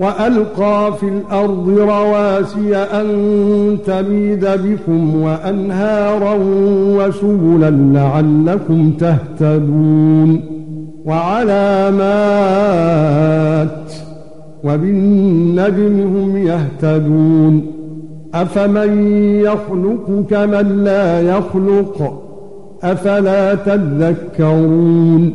وَأَلْقَى فِي الْأَرْضِ رَوَاسِيَ أَن تَمِيدَ بِكُمْ وَأَنْهَارًا وَسُبُلًا لَّعَلَّكُمْ تَهْتَدُونَ وَعَلَامَاتٍ وَبِالنَّجْمِ هُمْ يَهْتَدُونَ أَفَمَن يَخْلُقُ كَمَن لَّا يَخْلُقُ أَفَلَا تَذَكَّرُونَ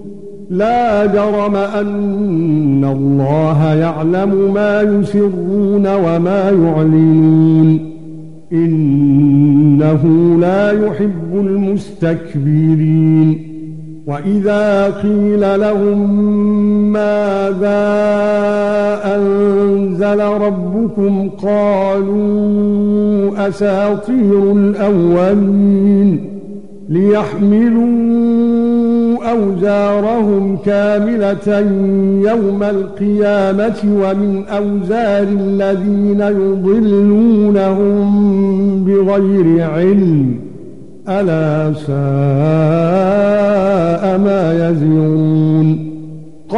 لا جرم أن الله يعلم ما يسرون وما يعلنون. إنه لا يحب المستكبرين. وإذا قيل لهم ماذا أنزل ربكم قالوا أساطير الأولين ليحملوا أوزارهم كاملة يوم القيامة ومن أوزار الذين يضلونهم بغير علم. ألا ساء ما يزرون.